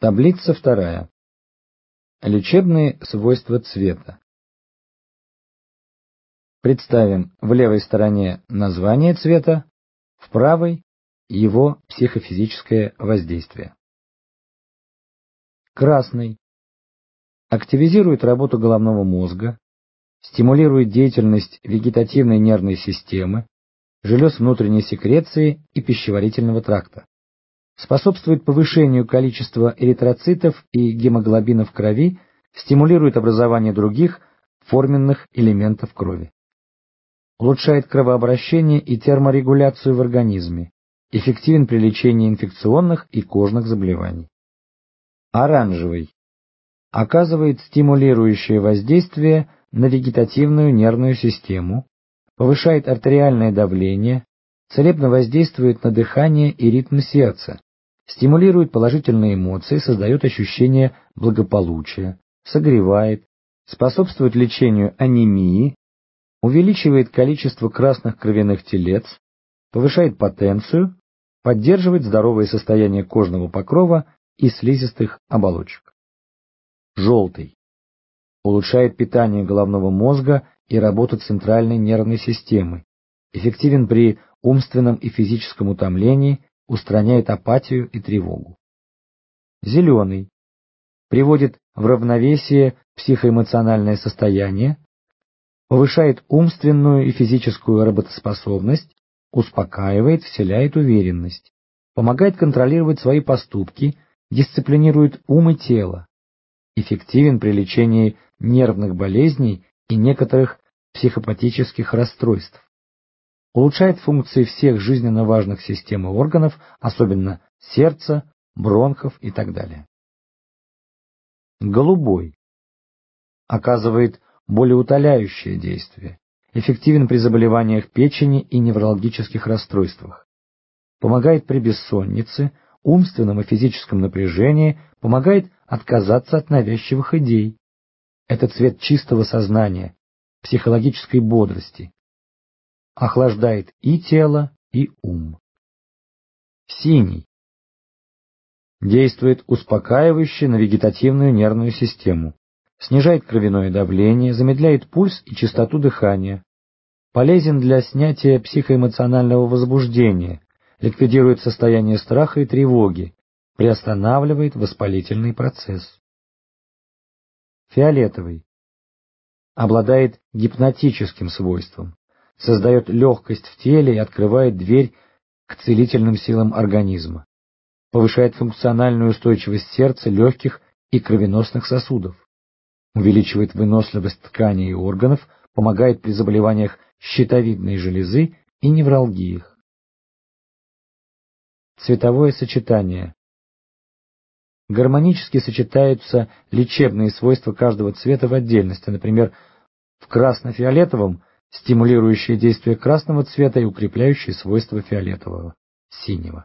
Таблица вторая. Лечебные свойства цвета. Представим в левой стороне название цвета, в правой его психофизическое воздействие. Красный. Активизирует работу головного мозга, стимулирует деятельность вегетативной нервной системы, желез внутренней секреции и пищеварительного тракта способствует повышению количества эритроцитов и гемоглобина в крови, стимулирует образование других форменных элементов крови. Улучшает кровообращение и терморегуляцию в организме, эффективен при лечении инфекционных и кожных заболеваний. Оранжевый. Оказывает стимулирующее воздействие на вегетативную нервную систему, повышает артериальное давление, целебно воздействует на дыхание и ритм сердца, стимулирует положительные эмоции, создает ощущение благополучия, согревает, способствует лечению анемии, увеличивает количество красных кровяных телец, повышает потенцию, поддерживает здоровое состояние кожного покрова и слизистых оболочек. Желтый. Улучшает питание головного мозга и работу центральной нервной системы, эффективен при умственном и физическом утомлении, устраняет апатию и тревогу. Зеленый приводит в равновесие психоэмоциональное состояние, повышает умственную и физическую работоспособность, успокаивает, вселяет уверенность, помогает контролировать свои поступки, дисциплинирует ум и тело, эффективен при лечении нервных болезней и некоторых психопатических расстройств улучшает функции всех жизненно важных систем и органов, особенно сердца, бронхов и так далее. Голубой оказывает болеутоляющее действие, эффективен при заболеваниях печени и неврологических расстройствах, помогает при бессоннице, умственном и физическом напряжении, помогает отказаться от навязчивых идей. Это цвет чистого сознания, психологической бодрости, охлаждает и тело, и ум. Синий. Действует успокаивающе на вегетативную нервную систему, снижает кровяное давление, замедляет пульс и частоту дыхания, полезен для снятия психоэмоционального возбуждения, ликвидирует состояние страха и тревоги, приостанавливает воспалительный процесс. Фиолетовый. Обладает гипнотическим свойством, создает легкость в теле и открывает дверь к целительным силам организма, повышает функциональную устойчивость сердца, легких и кровеносных сосудов, увеличивает выносливость тканей и органов, помогает при заболеваниях щитовидной железы и невралгиях. Цветовое сочетание. Гармонически сочетаются лечебные свойства каждого цвета в отдельности, например, в красно-фиолетовом стимулирующие действие красного цвета и укрепляющие свойства фиолетового, синего.